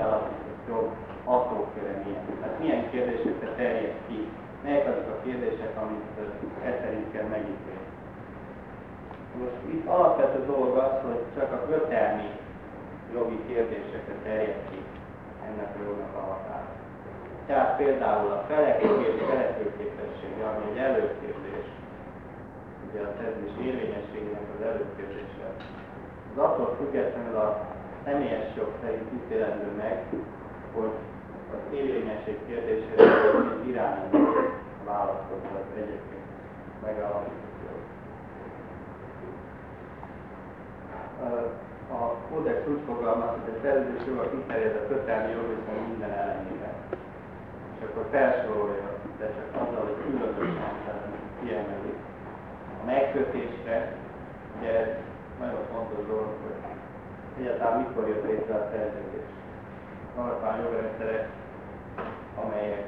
úgy megállapított jog hatóköre. Tehát milyen kérdésekre terjed ki, melyek azok a kérdések, amit e szerint kell megítélni. Most itt alapvető dolog az, hogy csak a kötelmi jogi kérdésekre terjed ki ennek a jognak a határa. Tehát például a felek és szeretőképessége, ami egy előkérdés, ugye a szerződés érvényességének az előkérdése, az attól függetlenül a személyes jog szerint ítélendő meg, hogy az érvényesség kérdésére egy irányú választott egyébként megállapított a kódex úgy fogalmaz, hogy a szerződés joga kiterjed a kötelmi jogviszony minden ellenére. És akkor felsorolja, de csak azzal, hogy különösen kiemeli. A megkötésre, ugye ez nagyon fontos dolog, hogy egyáltalán mikor jött létre a szerződés. Vannak olyan jogrendszerek, amelyek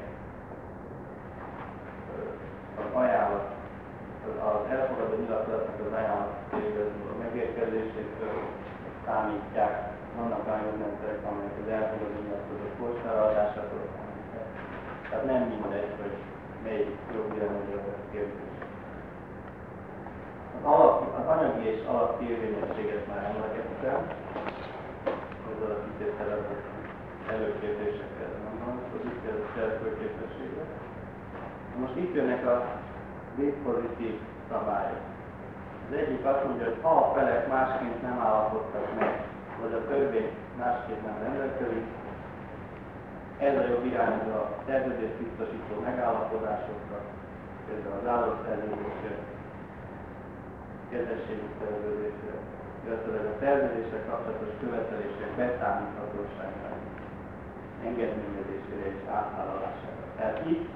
az ajánlat, az elfogadó nyilatkozatnak az ajánlat megérkezésétől számítják. Vannak olyan jogrendszerek, amelyek az elfogadó nyilatkozat postára adásától számítják. Tehát nem mindegy, hogy melyik jogvileményre vesz kérdés. Az, alap, az anyagi és alapki érvényességet már emlegettem, ezzel a kitételet előkérdésekkel vonatkozik, ez a cselekvőképességre. Most itt jönnek a végpozitív szabályok. Az egyik azt mondja, hogy ha a felek másként nem állapodtak meg, vagy a törvény másként nem rendelkezik, ez a jobb irányul a szerződés biztosító megállapodásokra, például az állatszerződésre, kezességi szerződésre, illetve a szerződésre kapcsolatos követelések beszámíthatóságára, engedményezésére és átvállalására. Tehát itt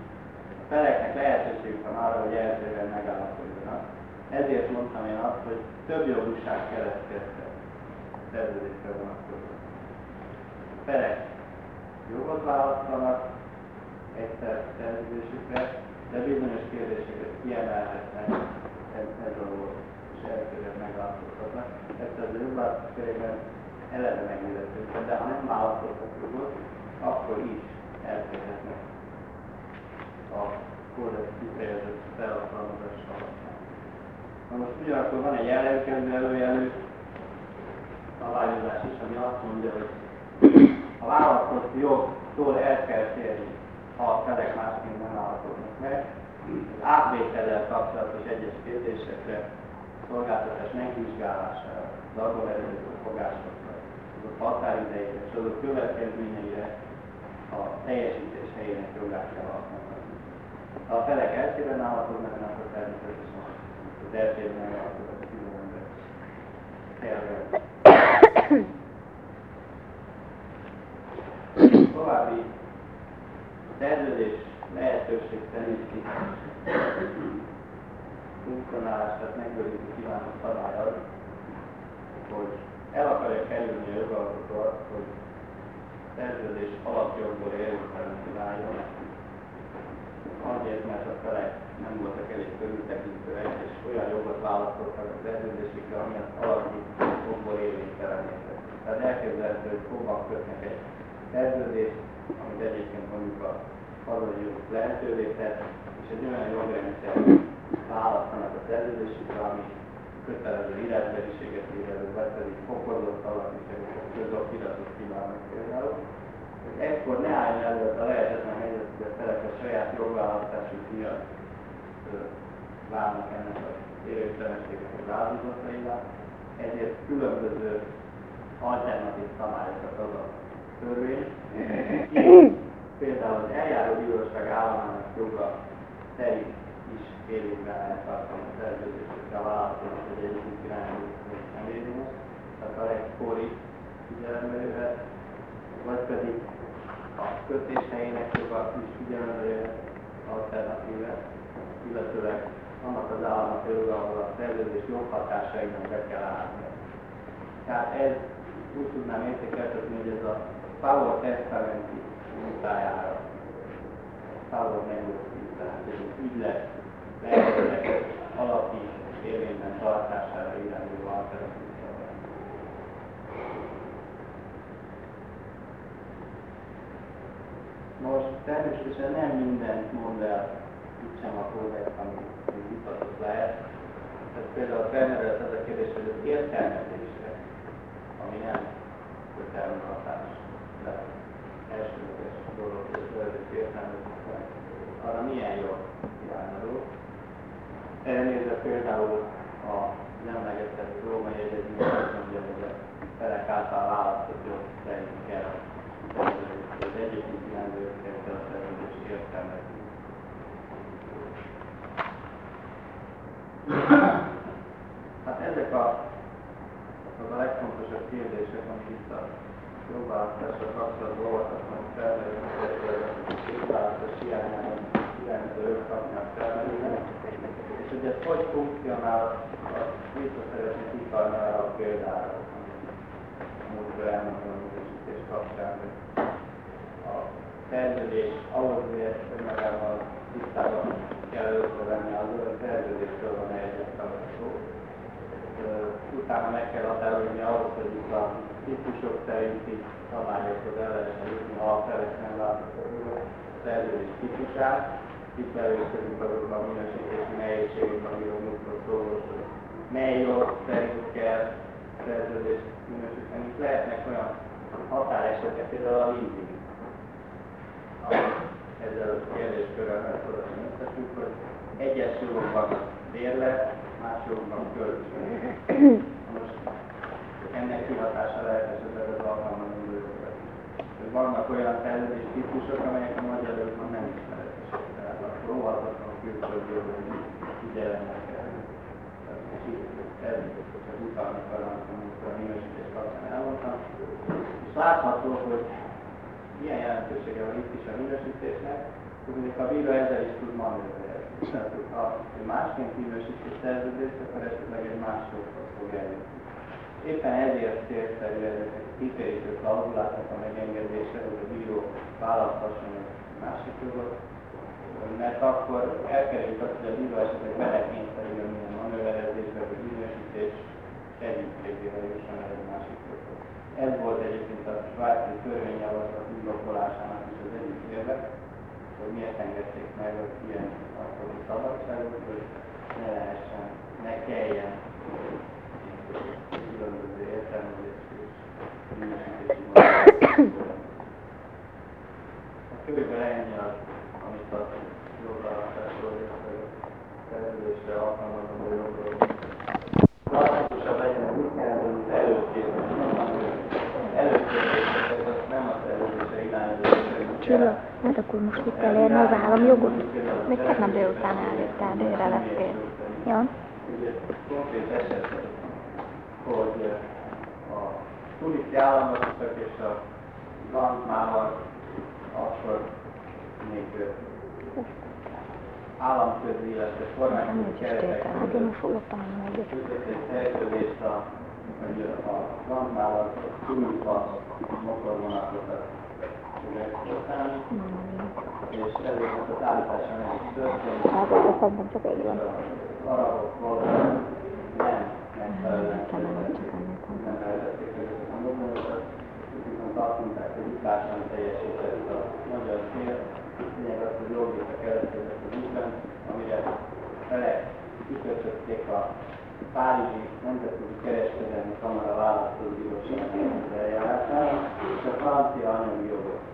a feleknek lehetőségük van arra, hogy eltérően megállapodjanak, ezért mondtam én azt, hogy több jogúság keletkezte szerződésre vonatkozóan. Felek jogot választanak egyszer szerződésükre, de bizonyos kérdéseket kiemelhetnek ez, ez a volt, elkezdet megállapodhatnak. Ezt az jogválasztáskerében eleve megillettük, de ha nem választottak jogot, akkor is elkezdhetnek a kódex kifejezett felhatalmazás alatt. Na most ugyanakkor van egy ellenkező előjelű szabályozás is, ami azt mondja, hogy a választott jogtól el kell térni, ha a felek másként nem állapodnak meg. Az átvétellel kapcsolatos egyes kérdésekre, szolgáltatás megvizsgálására, az arról eredető fogásokra, azok határidejére és azok következményeire a teljesítés helyének jogát kell alkalmazni. Ha a felek eltérően állapodnak, akkor természetesen az eltérően a különböző További szerződés lehetőség szerinti funkcionálását megőrizni kívánó szabály az, hogy el akarja kerülni a jogalkotó azt, hogy szerződés alapjogból érvénytelen váljon, azért, mert a felek nem voltak elég körültekintőek, és olyan jogot választottak a szerződésikre, ami az alapjú jogból érvénytelenítettek. Tehát elképzelhető, hogy fognak kötnek egy szerződést, amit egyébként mondjuk a hazai jog lehetővé tett, és egy olyan jogrendszer választanak a szerződésükre, ami kötelező írásbeliséget ír elő, vagy pedig fokozott alapításokat, közokiratot kívánnak például. Hogy ekkor ne álljon elő a lehetetlen helyzet, hogy a felek a saját jogválasztásuk miatt válnak ennek a érőtelenségnek az áldozataivá, ezért különböző alternatív szabályokat az a törvény. Például az eljáró bíróság államának joga szerint fél évben tartani a szerződésükre a választás, hogy egy új irányú nem érvényes, tehát a legkori figyelembe vagy pedig a kötés helyének joga is figyelembe jöhet alternatíve, illetőleg annak az államnak joga, ahol a szerződés joghatásainak be kell állni. Tehát ez úgy tudnám értékeltetni, hogy ez a Power Testamenti munkájára, Power Negotiation, tehát ez az ügylet lehetőleg alapi érvényben tartására irányuló alternatív. Most természetesen nem mindent mond el itt sem a kódex, ami vitatott lehet. Tehát például felmerült az a kérdés, hogy az értelmezésre, ami nem kötelmű hatás, de elsődleges dolog, hogy az értelmezésre, arra milyen jog irányuló. Erre nézve például a emlegetett római egyezmény azt hogy a felek által választott jog szerint kell az irányuló kell a szerződést értelmezni. Hát ezek a, az a legfontosabb kérdések, amik itt a jogválasztással kapcsolatban olvashatnak felmerülnek, illetve a jogválasztás hiányában hogy hogy funkcionál, azt vissza szeretnék utalni arra a példára, múltkor elmondtam a működés kapcsán, hogy a szerződés ahhoz, hogy ezt önmagában tisztában kell elővenni, az a szerződésről van egyet szó. Utána meg kell határozni ahhoz, hogy itt a típusok szerinti szabályokhoz el lehessen jutni, ha a felek nem a szerződés típusát. Itt előszörünk azok a minősítési nehézségek, amiről múltkor szó volt, hogy mely jog szerint kell szerződést minősíteni. Itt lehetnek olyan határesetek, például a leasing, ezzel a kérdéskörrel összefügg, hogy egyes jogokban bérlet, más jogokban kölcsön. Most ennek kihatása lehet esetleg az alkalmazandó jogra. Vannak olyan szerződés típusok, amelyek a magyar nem ismeretesek. Külföldi jogban figyelembe kell. És természetesen utalnak arra, amit a minősítés kapcsán elmondtam. És látható, hogy milyen jelentősége van itt is a minősítésnek, hogy mondjuk a bíró ezzel is tud manőverelni. Tehát, ha másként minősíti szerződést, akkor esetleg egy más joghoz fog eljutni. Éppen ezért célszerű ezeket a kitérítő klauzuláknak a megengedése, hogy a bíró választhasson egy másik jogot, mert akkor elkerüljük azt, hogy a bíró esetleg belekényszerüljön minden manőverezésbe, hogy minősítés segítségével jusson el egy másik joghoz. Ez volt egyébként a svájci törvényjavaslat indokolásának is az egyik érve, hogy miért engedték meg az ilyen alkotói szabadságot, hogy ne lehessen, ne kelljen különböző értelmezés és minősítési A körülbelül ennyi az, amit a jogalkotásról és a szerződésre alkalmazandó jogról. Fontosabb legyen, hogy mit kell előkészíteni Csilla, hát akkor most itt elérni az államjogot? Még tegnap délután délre lettél. Jó? Konkrét eset, hogy a turiszi államoknak és a landmával akkor még államközi, illetve kormányközi fogok tanulni egyet. egy szerződést a, a landmával túlva motorvonatokat és ezért az állítása nem is történt. Hát ez szerintem csak egy van. Arabok voltak nem megfelelően nem elvették ezeket a mozdulatokat, viszont azt mondták, hogy utásan teljesített a magyar fél, lényeg az, hogy lógika keletkezett az ügyben, amire felek kikötötték a Párizsi Nemzetközi Kereskedelmi Kamara választóbíróság eljárására, és a francia anyagi jogot.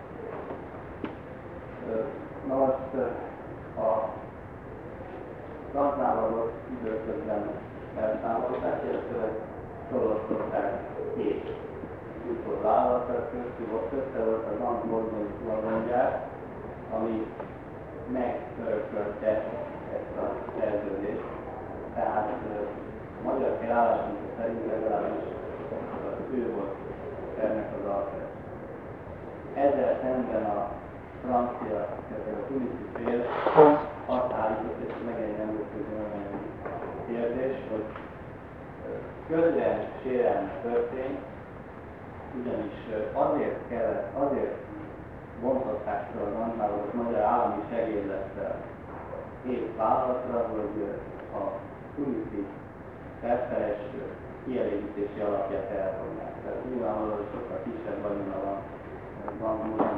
Na most a Gazdálagot időközben elszámolták, illetve soroltották két úton vállalatra, köztük ott össze volt az angol vagongyár, ami megörökölte ezt a szerződést. Tehát a magyar felállásunk szerint legalábbis ő volt ennek az alapja. Ezzel szemben a francia, a tuniszi fél azt állított, és meg egy nemzetközi megmenő kérdés, hogy közben sérelme történt, ugyanis azért kellett, azért bontották fel az antállat magyar állami segédlettel két vállalatra, hogy a tuniszi felfeles kielégítési alapját elvonják. Tehát nyilvánvalóan sokkal kisebb vagyona van van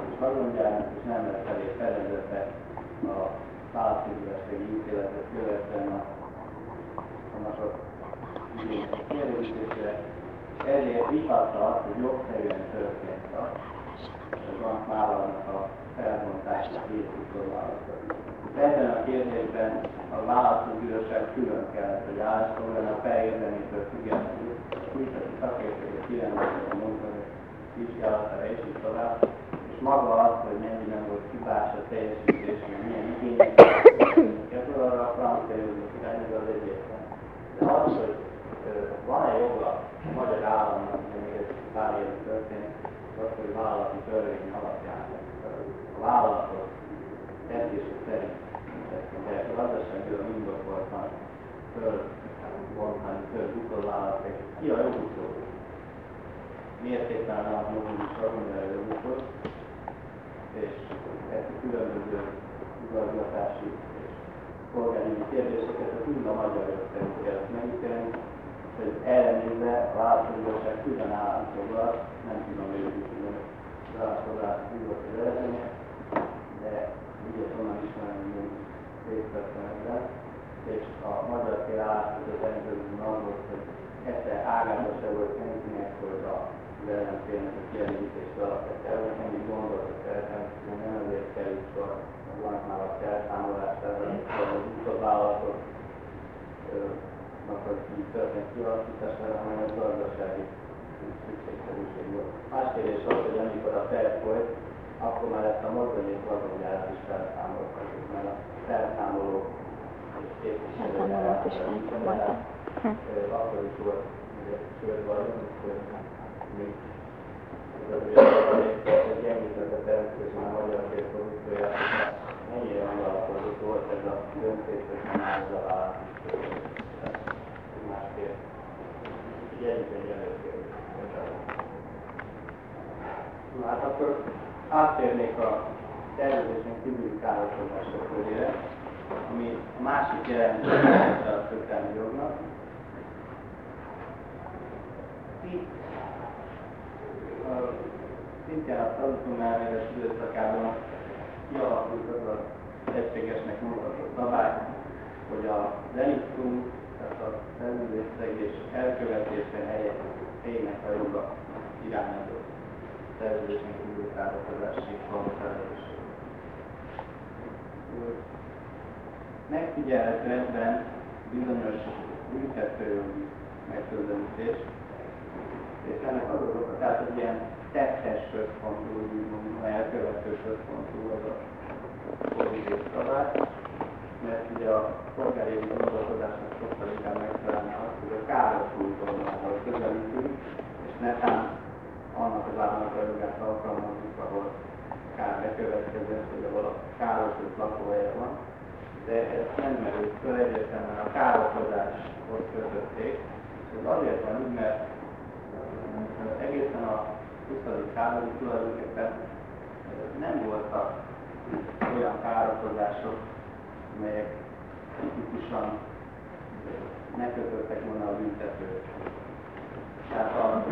és vagyongyárnak, és nem lesz elég fedezete a választművelségi ítéletet követően a, a kielégítésére. Ezért vitatta azt, hogy jogszerűen történt a bankvállalatnak a felbontása két utóvállalatot. Ebben a kérdésben a választóbíróság külön kellett, hogy állásfoglalni a felérdemétől függetlenül, úgy, hogy szakértőket kirendezett a munkahely vizsgálatára és így tovább, és maga az, hogy mennyiben volt hibás a teljesítés, hogy milyen igényeket arra a francia jogok irányba az egyetlen. De az, hogy van-e joga a magyar államnak, hogy még ez pár év történik, az, hogy vállalati törvény alapján a vállalatok tettése szerint de gazdaságilag indokoltan fölvontani több utóvállalatok, ki a jogutó? Mértékben a mobilis vagyonverőjogokhoz, és ezt a különböző igazgatási és polgári kérdéseket a mind a magyar jog szerint kell megítélni, hogy ellenőrbe a választóbíróság külön állítóval, nem tudom, hogy ő külön választozás bízott az eredménye, de ugye onnan ismerem, hogy részt vettem ebben, és a magyar fél álláspontja szerint az volt, hogy egyszer ágában se volt senkinek, hogy a az ellenfélnek a kielégítést alapját elvenni, ennyi gondot szeretem, hogy nem azért kerül sor a banknál a felszámolására, az utóvállalatok hogy így történt kialakítására, hanem ez gazdasági szükségszerűség volt. Más kérdés az, hogy amikor a fel folyt, akkor már ezt a mozdonyét vagyongyárat is felszámolhatjuk, mert a felszámoló és képviselő akkor is volt, hogy sőt vagyunk, mint egy említette természetesen a magyar félprodukciója, mennyire megalapozott volt ez a döntés, hogy nem áll az a vállalat másképp. Így egyik egy előkérdés. Na hát akkor áttérnék a tervezésen kívüli károsodások körére, ami a másik jelentős a kötelmi jognak. Itt szintén a Talutum elmélet időszakában kialakult az az egységesnek mutatott szabály, hogy a deliktum, tehát a szerződésszegés elkövetése helyett helyének a joga irányadó szerződésen kívül károkozási felelősség. Megfigyelhető ebben bizonyos büntetőjogi megközelítés, és ennek az az tehát egy ilyen tettes központú, úgymond elkövető központú az a pozitív szabály, mert ugye a polgári gondolkodásnak sokkal inkább megfelelne az, hogy a károsult oldalával közelítünk, és netán annak az államnak a jogát alkalmazzuk, ahol kár bekövetkezett, hogy ahol a károsult lakóhelye van, de ez nem merült föl egyértelműen a károkozáshoz kötötték, ez azért van mert egészen a 20. századi tulajdonképpen nem voltak olyan károkozások, melyek tipikusan ne kötöttek volna a büntetőt. Tehát a,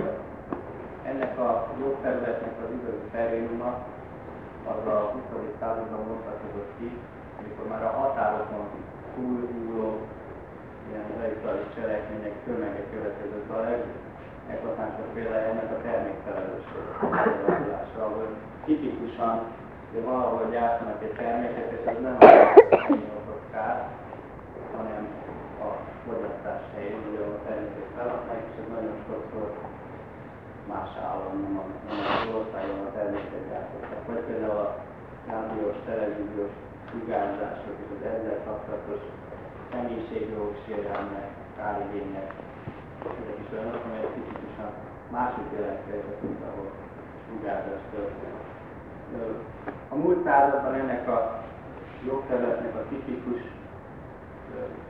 ennek a jogterületnek az igazi terénuma az a 20. században mutatkozott ki, amikor már a határokon túlhúló ilyen radikális cselekmények tömege következett a legeklatánsabb példája ennek a termékfelelősség ahol tipikusan hogy valahol gyártanak egy terméket, és ez nem a kár, hanem a fogyasztás helyén, ugye a terméket felhasználják, és ez nagyon sokszor más állam, nem, a, nem az a terméket gyártottak. Vagy például a rádiós, televíziós sugárzások és az ezzel kapcsolatos személyiségjogok kárigények, ezek is olyanok, amelyek tipikusan másik mint ahol sugárzás történt. A múlt században ennek a jogterületnek a tipikus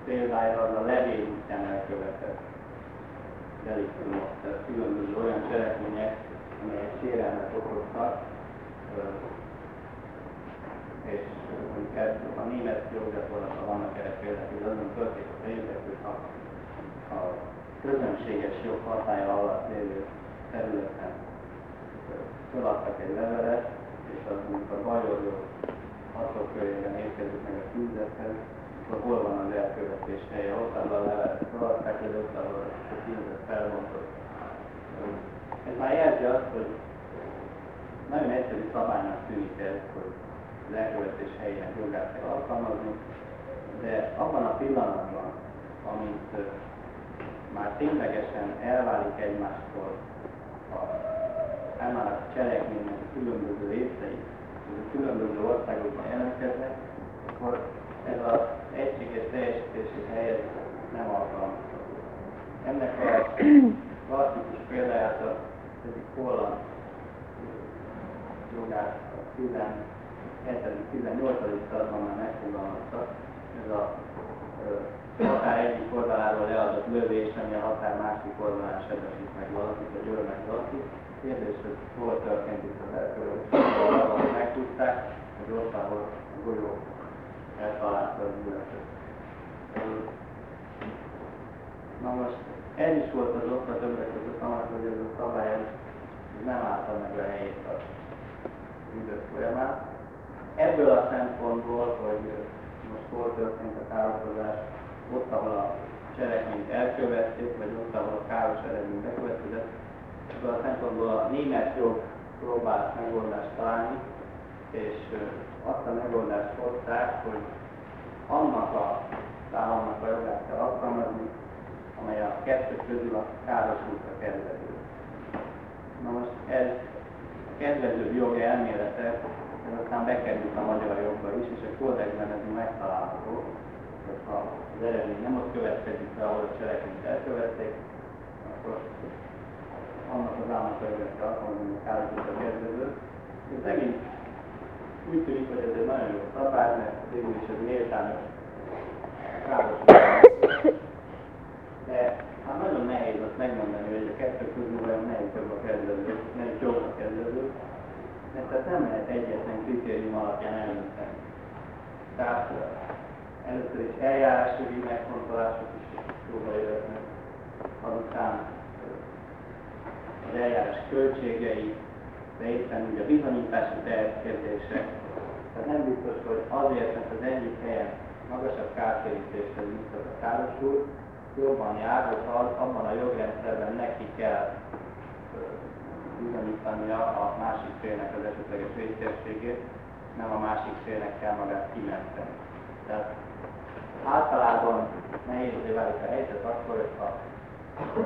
példája az a levél útján elkövetett deliktumok, tehát különböző olyan cselekmények, amelyek sérelmet okoztak, és ez a német joggyakorlatban vannak erre példák, hogy azon történt a tényleg, hogy a, a közönséges jog hatája alatt lévő területen feladtak egy levelet, és az, amikor bajorjó hatok körében érkezik meg a küldethez, akkor hol van az elkövetés helye, ott az a levelet feladták, hogy ott ahol a küldet felmondott. Ez már jelzi azt, hogy nagyon egyszerű szabálynak tűnik ez, hogy az elkövetés helyének jogát kell alkalmazni, de abban a pillanatban, amint már ténylegesen elválik egymástól a a cselekménynek különböző részei, különböző országokban jelentkeznek, akkor ez az egységes teljesítési helyet nem alkalmazható. Ennek a klasszikus példáját az egyik holland jogász a 17.-18. században már megfogalmazta, ez a határ egyik oldaláról leadott lövés, ami a határ másik oldalán sebesít meg valakit, vagy öl meg valakit. Kérdés, hogy hol történt itt az elkülönülés, ahol megtudták, ott, ahol a golyó eltalálta az ületet. Na most ez is volt az oka többek között annak, hogy ez a szabály nem állta meg a helyét a idők folyamán. Ebből a szempontból, hogy most hol történt a károkozás, ott, ahol a cselekményt elkövették, vagy ott, ahol a káros eredmény bekövetkezett, ebből a szempontból a német jog próbált megoldást találni, és azt a megoldást hozták, hogy annak a államnak a jogát kell alkalmazni, amely a kettő közül a károsultra kedvező. Na most ez a kedvező jog elmélete, ez aztán bekerült a magyar jogba is, és a kódexben ez megtalálható, hogyha az eredmény nem ott következik be, ahol a cselekményt elkövették, akkor annak az a jogot kell alkalmazni, a károsultra kedvező. Ez megint úgy tűnik, hogy ez egy nagyon jó szabály, mert végül is ez méltányos károsulás de hát nagyon nehéz azt megmondani, hogy a kettő közül vajon melyik jobb a kedvező, melyik jobb a kedvező, mert ezt nem lehet egyetlen kritérium alapján eldönteni. Tehát először is eljárásjogi megfontolások is jóba jöhetnek, azután az eljárás költségei, de éppen ugye a bizonyítási tervkérdések. Tehát nem biztos, hogy azért, mert az egyik helyen magasabb kártérítéshez jutott a károsul, jobban jár, hogy abban a jogrendszerben neki kell bizonyítania a másik félnek az esetleges vésztérségét, nem a másik félnek kell magát kimenteni. Tehát általában nehézé válik a helyzet akkor, hogyha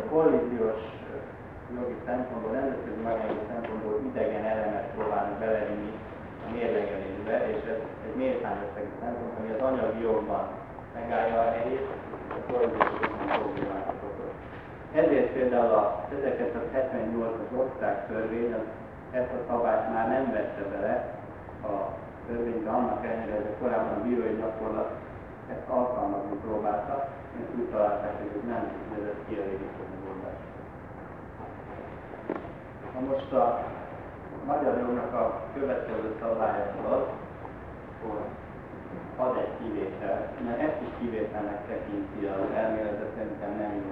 kollíziós jogi szempontból, nemzetközi magányogi szempontból idegen elemet próbálnak belevinni a mérlegelésbe, és ez egy méltányossági szempont, ami az anyagi jogban megállja a helyét, ezért például a 1978-as országtörvény az ezt a szabályt már nem vette bele a törvénybe, annak ellenére, hogy korábban a bírói gyakorlat ezt alkalmazni próbálta, és úgy találták, hogy ez nem vezet kielégítő megoldás. Na most a magyar jognak a következő szabálya az, hogy ad egy kivétel, mert ezt is kivételnek tekinti az elmélet, de szerintem nem jó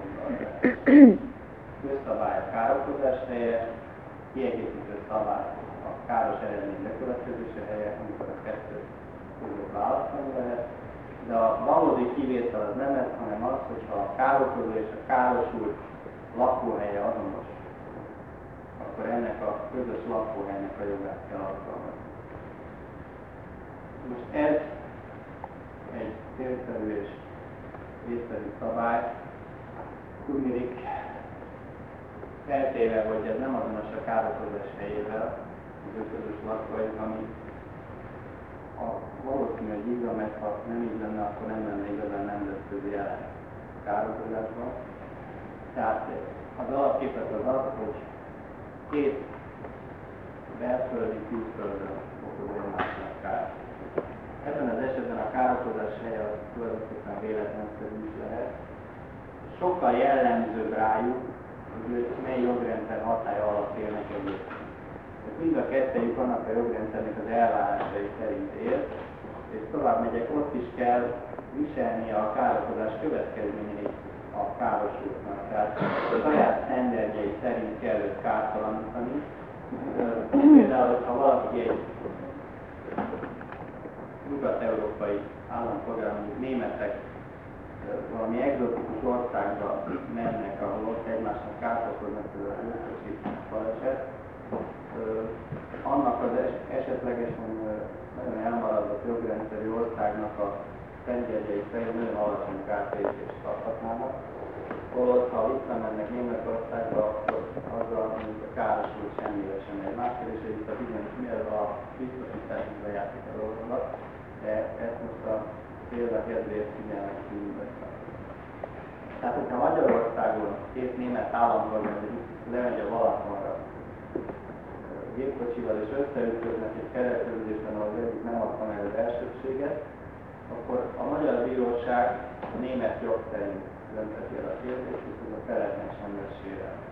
Közszabály a károkozás helye, kiegészítő szabály a káros eredmény bekövetkezése helye, amikor a kettő között választani lehet. De a valódi kivétel az nem ez, hanem az, hogyha a károkozó és a károsult lakóhelye azonos, akkor ennek a közös lakóhelynek a jogát kell alkalmazni. Most ez egy célszerű és észszerű szabály, tudnék feltéve, hogy ez nem azonos a károkozás helyével, az ötödös lakóhely, ami a valószínű, hogy mert ha nem így lenne, akkor nem lenne igazán nemzetközi jelen károkozásban. Tehát az alapképet az az, hogy két belföldi külföldön okoz egymásnak kárt. Ebben az esetben a károkozás helye az tulajdonképpen véletlenszerű is lehet. Sokkal jellemzőbb rájuk, hogy mely jogrendszer hatája alatt élnek együtt. Mind a kettejük annak a jogrendszernek az elvárásai szerint él, és tovább megyek, ott is kell viselni a károkozás következményeit a károsultnak. Tehát a saját sztenderdjei szerint kell őt kártalanítani. Például, ha valaki egy nyugat-európai állampolgár, mondjuk németek valami egzotikus országba mennek, ahol ott egymásnak kárt okoznak, például a baleset, annak az es esetlegesen nagyon elmaradott jogrendszerű országnak a szentjegyei szerint nagyon alacsony kártérítést kaphatnának. Holott, ha visszamennek Németországba, akkor azzal, mondjuk a károsult semmire sem egy másképp, és itt a bizonyos miért a biztosításnak lejátszik a dolgokat de ezt most a példa kedvéért figyelmek kívül Tehát, hogyha Magyarországon két német állampolgár lemegy a Balatonra gépkocsival és összeütköznek egy keresztülésben, ahol egyik nem adta meg az elsőbséget, akkor a magyar bíróság a német jog szerint dönteti el a kérdést, és ez a feleknek sem lesz sérelme.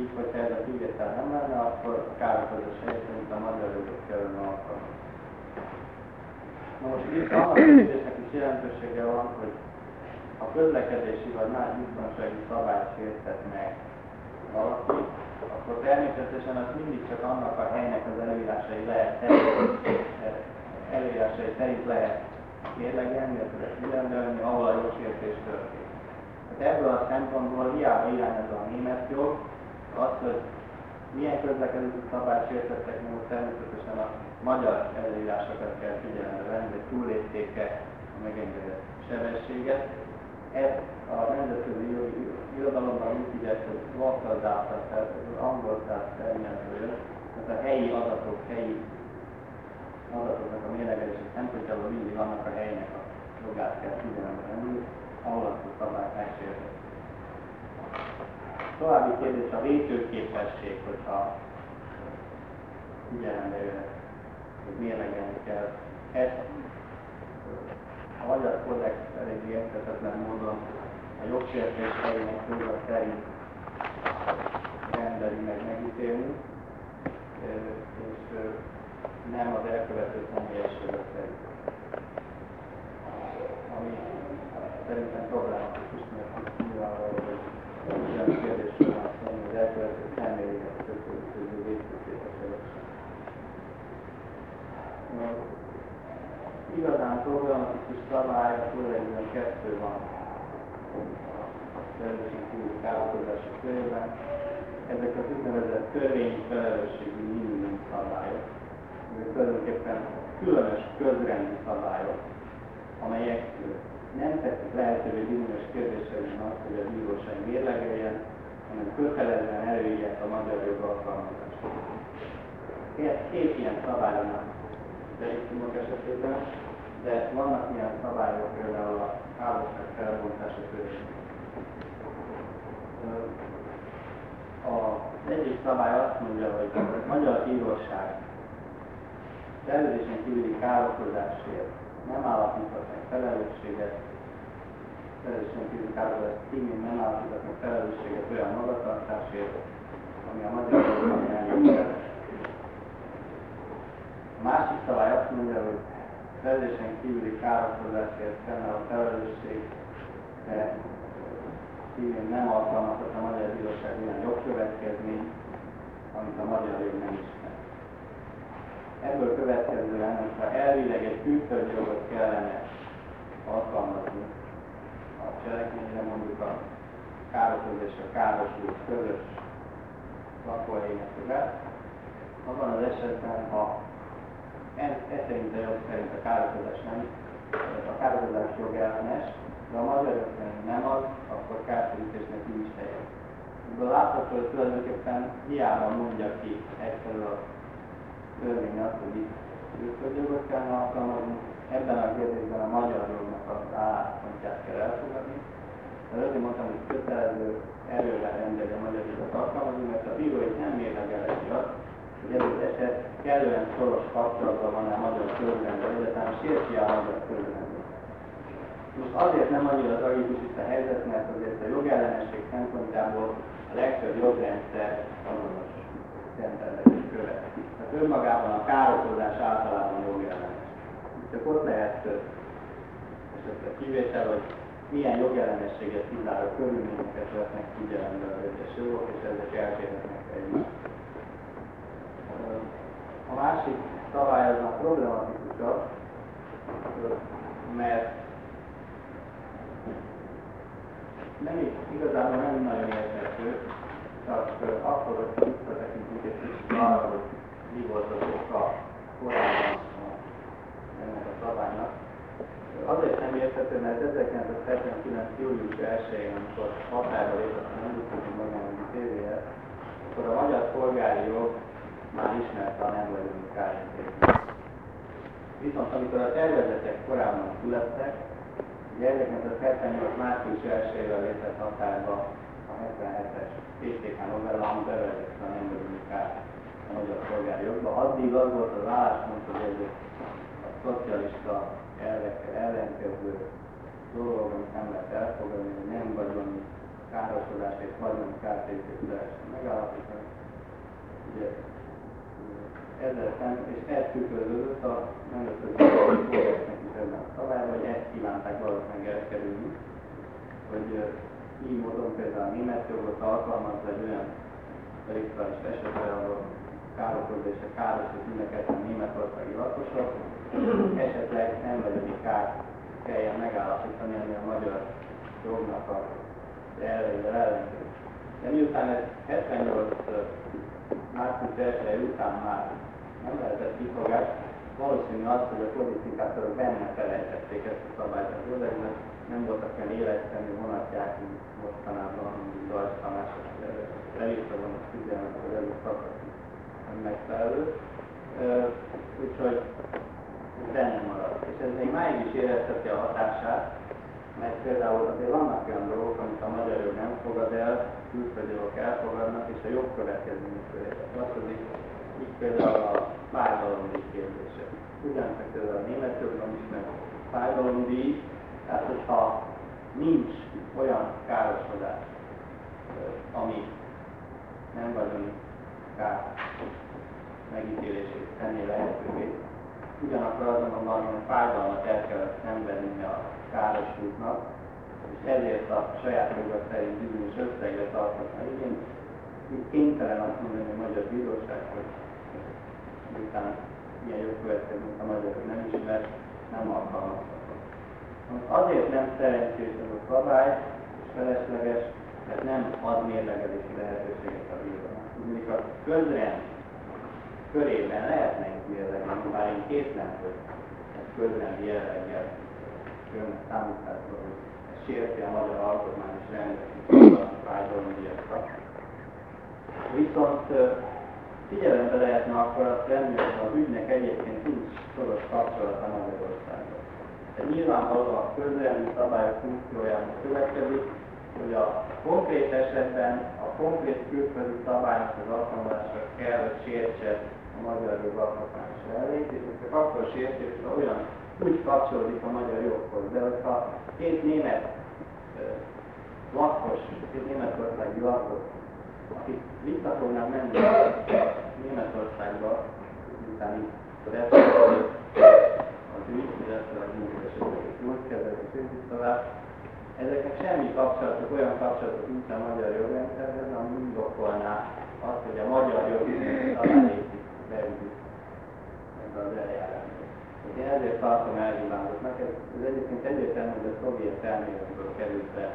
Így, hogyha ez a kivétel nem lenne, akkor a károkozás helyett, mint a magyar jogot kellene alkalmazni. Na most itt annak a kérdésnek is jelentősége van, hogy a közlekedési vagy más biztonsági szabályt sértett meg valaki, akkor természetesen az mindig csak annak a helynek az előírásai lehet előírásai szerint lehet mérlegelni, illetve figyelembe ahol a jogsértés történt. Tehát ebből a szempontból hiába irányozza a német jog, az, hogy milyen közlekedési szabályt sértettek meg, természetesen a magyar előírásokat kell figyelembe venni, hogy túllépték-e a megengedett sebességet. Ez a nemzetközi jogi irodalomban úgy hívják, hogy local data, tehát az angol tehát terminetről, tehát a helyi adatok, helyi adatoknak a mérlegelési szempontjából mindig annak a helynek a jogát kell figyelembe venni, ahol azt a szabályt megsértett. További kérdés a vétőképesség, hogyha figyelembe jön hogy mérlegelni kell. Ezt a magyar kodex elég érthetetlen módon a jogsértés helyének joga szerint rendeli meg megítélni, és nem az elkövető személyes joga szerint. Ami szerintem problematikus, mert nyilvánvaló, hogy olyan kérdésről van az elkövető személyes közül végzőképes igazán problematikus szabály tulajdonképpen kettő van a szerzőség kívül károkozási körében. Ezek az úgynevezett törvényi felelősségi minimum szabályok. Ezek tulajdonképpen különös közrendi szabályok, amelyek nem teszik lehetővé bizonyos kérdésekben azt, hogy a bíróság mérlegeljen, hanem kötelezően előírják a magyar jog alkalmazást. Két ilyen szabály deliktumok esetében, de vannak ilyen szabályok például a hálóság felbontása körül. Az egyik szabály azt mondja, hogy a magyar bíróság szerződésen kívüli károkozásért nem állapíthat meg felelősséget, szerződésen kívüli károkozás címén nem állapíthat meg felelősséget olyan magatartásért, ami a magyar jogban másik szabály azt mondja, hogy szerzésen kívüli károkozásért kellene a felelősség, szívén nem alkalmazhat a Magyar Bíróság olyan jogkövetkezmény, amit a magyar jog nem ismer. ebből következően, hogyha elvileg egy külföldi jogot kellene alkalmazni a cselekményre, mondjuk a a károsult közös lakóhelyekre, abban az esetben, ha ez, ez szerint a jog szerint a károsodás nem, a károsodás jogellenes, de a magyar jog szerint nem az, akkor kártérítésnek nincs helye. Ebből látható, hogy tulajdonképpen hiába mondja ki egyszerű a törvény azt, hogy itt külföldjogot kell alkalmazni, ebben a kérdésben a magyar jognak az álláspontját kell elfogadni. Azért mondtam, hogy kötelező erővel rendeli a magyar jogot alkalmazni, mert a bíró itt nem mérlegeleti azt, hogy ez az eset kellően szoros kapcsolatban van a magyar közrendben, illetve sérti a magyar közrendben. Most azért nem annyira tragikus itt a helyzet, mert azért a jogellenesség szempontjából a legtöbb jogrendszer azonos rendelkezés követ. Tehát önmagában a károkozás általában jogellenes. Csak ott lehet esetleg kivétel, hogy milyen jogellenességet kizáró körülményeket vesznek figyelembe az egyes jogok, és ezek eltérhetnek egymást. A másik szabály az a problematikusabb, mert nem is igazából nem nagyon érthető, csak akkor, hogy visszatekintünk egy kicsit arra, hogy mi volt az oka korábban ennek a szabálynak. Azért nem érthető, mert 1979. július 1-én, amikor hatályba lépett a nemzetközi magánügyi tévéje, akkor a magyar polgári jog már ismerte a vagyunk kártérítést. Viszont amikor a tervezetek korábban születtek, ugye 1978. március 1-ével lépett hatályba a 77-es PTK novella, ami bevezetett a vagyunk a magyar polgári jogba. Addig az volt az álláspont, hogy ez a szocialista elvekkel ellenkező dolog, amit nem lehet elfogadni, hogy nem vagyoni károsodás és vagyoni kártérítést lehessen megállapítani. Ugye ezzel és ez tükröződött a nemzetközi kódexnek is ebben a szabályban, hogy ezt kívánták valószínűleg elkerülni, hogy így módon például a német jogot alkalmazza egy olyan rituális esetre, ahol károkozó és a károsít mindenket a németországi lakosok, esetleg nem vagyoni kár kelljen megállapítani, ami a magyar jognak a elveivel ellenkező. De miután ez 78 március 1 után már nem lehetett kifogás. Valószínű az, hogy a politikátorok benne felejtették ezt a szabályt az ölegben, nem voltak olyan életszerű vonatják, mint mostanában, mint Dajs Tamás, a figyelmet, hogy ez a szakasz nem megfelelő. Úgyhogy benne maradt. És ez még máig is érezteti a hatását, mert például azért vannak olyan dolgok, amit a magyar jog nem fogad el, külföldi jogok elfogadnak, és a jogkövetkezmények tartozik, így például a fájdalomdíj kérdése. Ugyancsak például a német is meg fájdalomdíj, tehát hogyha nincs olyan károsodás, ami nem vagyoni kár megítélését tenné lehetővé, ugyanakkor azonban valamilyen fájdalmat el kellett szenvedni a károsultnak, és ezért a saját joga szerint bizonyos összegre tarthatna igényt, kénytelen azt mondani a magyar bíróság, hogy miután ilyen jogkövetkezményt a magyar nem ismer, nem alkalmazható. Azért nem szerencsés ez a szabály, és felesleges, mert nem ad mérlegelési lehetőséget a bírónak. Tudjuk, a közrend körében lehetnek mérlegelni, bár én kétlem, hogy ez közrendi jelleggel jön számításba, hogy ez sérti a magyar alkotmány és a fájdalomdíjakat. Viszont figyelembe lehetne akkor azt venni, hogy az ügynek egyébként nincs szoros kapcsolata Magyarországgal. De nyilvánvalóan a közrendi szabályok funkciójának következik, hogy a konkrét esetben a konkrét külföldi szabályok az alkalmazása kell, hogy sértse a magyar jog alkotmányos elvét, és csak akkor sérti, hogy olyan úgy kapcsolódik a magyar joghoz. De hogyha két német lakos, két németországi lakos akik vissza fognak menni Németországba, utáni az ügy, illetve a úgy kezdett tovább. Ezeknek semmi kapcsolatok, olyan kapcsolatok nincs a magyar jogrendszerhez, ami indokolná azt, hogy a magyar jog szabályépít beütik az eljárás. Én ezért tartom elhibázottnak, ez, ez egyébként egyértelmű, hogy a szovjet elméletből került be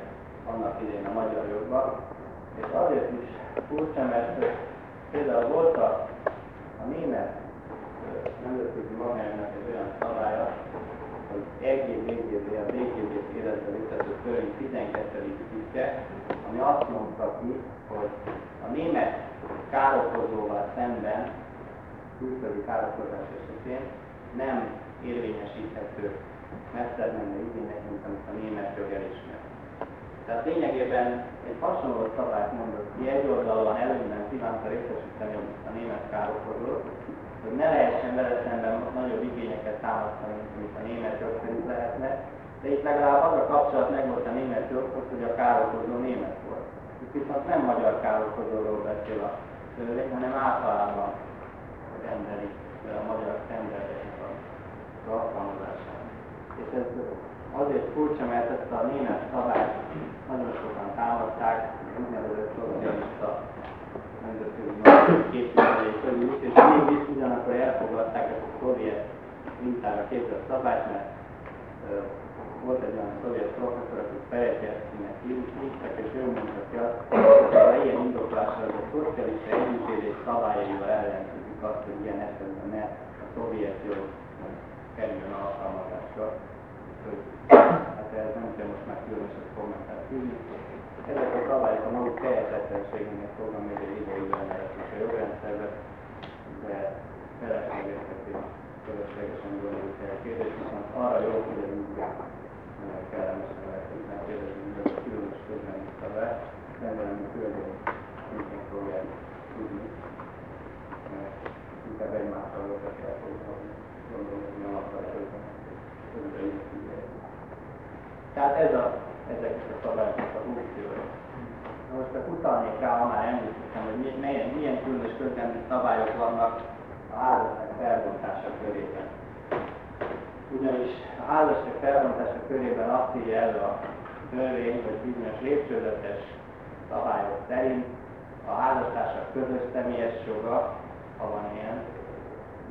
annak idején a magyar jogba, és azért is furcsa, mert például volt a, a német nemzetközi magánynak egy olyan szabálya, hogy EGBGB, a BGB életbe léptető törvény 12. cikke, ami azt mondta ki, hogy a német károkozóval szemben, külföldi károkozás esetén nem érvényesíthető messzebb menő igények, mint amit a német jog elismer. Tehát lényegében egy hasonló szabályt mondott ki, egy oldalon előnyben kívánta részesíteni a német károkozót, hogy ne lehessen vele szemben nagyobb igényeket támasztani, mint a német jog szerint lehetne, de itt legalább az a kapcsolat megvolt a német joghoz, hogy a károkozó német volt. Itt viszont nem magyar károkozóról beszél a törvény, hanem általában rendeli a magyar rendelkezés a alkalmazását. És ez azért furcsa, mert ezt a német szabályt nagyon sokan támadták, úgynevezett szocialista nemzetközi képviselői közül, és mégis ugyanakkor elfogadták ezt a szovjet mintára képzett szabályt, mert volt egy olyan szovjet professzor, aki Peretyeszkinek hívták, és ő mondta ki azt, hogy ilyen indoklással a szocialista együttélés szabályaival ellenkezik azt, hogy ilyen esetben ne a szovjet jog kerüljön alkalmazásra. Hát ez nem kell most már különösebb kommentát fűzni. Ezek a szabályok a maguk tehetetlenségének fognak még egy ideigben is a jogrendszerbe, de feleslegesek és fölöslegesen gondoljuk el a kérdést, viszont arra jó, hogy ez így kellemesen lehet, mert kérdezni, hogy ez a különös közben szabály, remélem, hogy különböző szintén fogják tudni, mert inkább egymással voltak el fogni, gondolom, hogy nem akar közben, közben Tehát ez a, ezek a szabályoknak a funkciója. Most csak utalnék rá, ha már említettem, hogy milyen, milyen különös közlemény szabályok vannak a házasság felbontása körében. Ugyanis a házasság felbontása körében azt írja elő a törvény, hogy bizonyos lépcsőzetes szabályok szerint a házastársak közös személyes joga, ha van ilyen,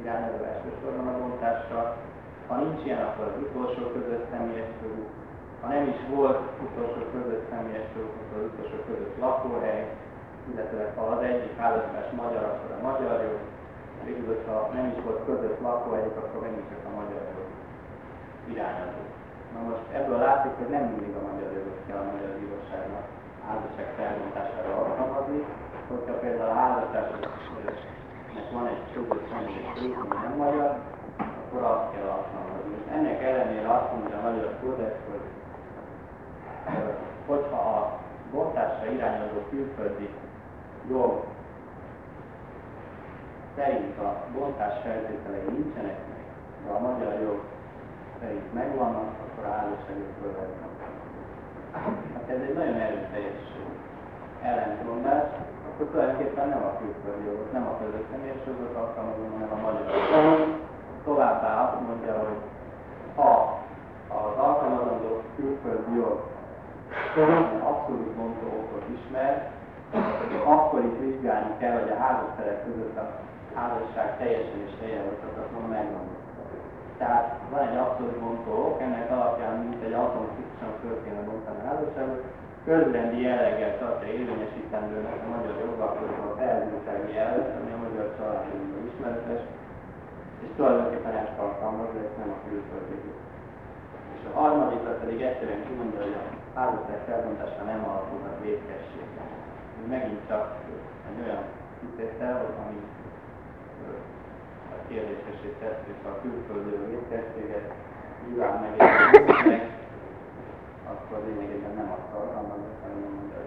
irányozó elsősorban a bontásra, ha nincs ilyen, akkor az utolsó közös személyes jogú, ha nem is volt utolsó közös személyes az utolsó közös lakóhely, illetve ha az egyik házastárs magyar, akkor a magyar jog, végül, ha nem is volt közös lakóhelyük, akkor megint csak a magyar jog irányozó. Na most ebből látszik, hogy nem mindig a magyar jogot kell a magyar bíróságnak házasság felmondására alkalmazni, hogyha például a házastársnak van egy közös személyes ami nem magyar, akkor azt kell alkalmazni. Ennek ellenére azt mondja a magyar kódex, hogy hogyha a bontásra irányuló külföldi jog szerint a bontás feltételei nincsenek meg, de a magyar jog szerint megvannak, akkor a házasságot fölvetnek. Hát ez egy nagyon erőteljes ellentmondás, akkor tulajdonképpen nem a külföldi jogot, nem a közös személyes jogot alkalmazom, hanem a magyar jogot. Továbbá azt mondja, hogy ha az alkalmazandó külföldi jog abszolút bontó okot ismer, akkor is vizsgálni kell, hogy a házasfelek között a házasság teljesen és teljesen megvan. Tehát van egy abszolút bontó ok, ennek alapján, mint egy automatikusan föl kéne bontani a házasságot, közrendi jelleggel tartja érvényesítendőnek a magyar jogalkotó a felzősági jellet, ami a magyar családjogban ismeretes, és tulajdonképpen ezt alkalmazza, és nem a külföldi. És a harmadikra pedig egyszerűen kimondja, hogy a házasság felbontása nem alapulhat védkességre. Ez megint csak egy olyan kitétel, ami a kérdésesé tesszük a külföldi védkességet, nyilván megérkezik, akkor lényegében nem alkalmazott, hanem a magyar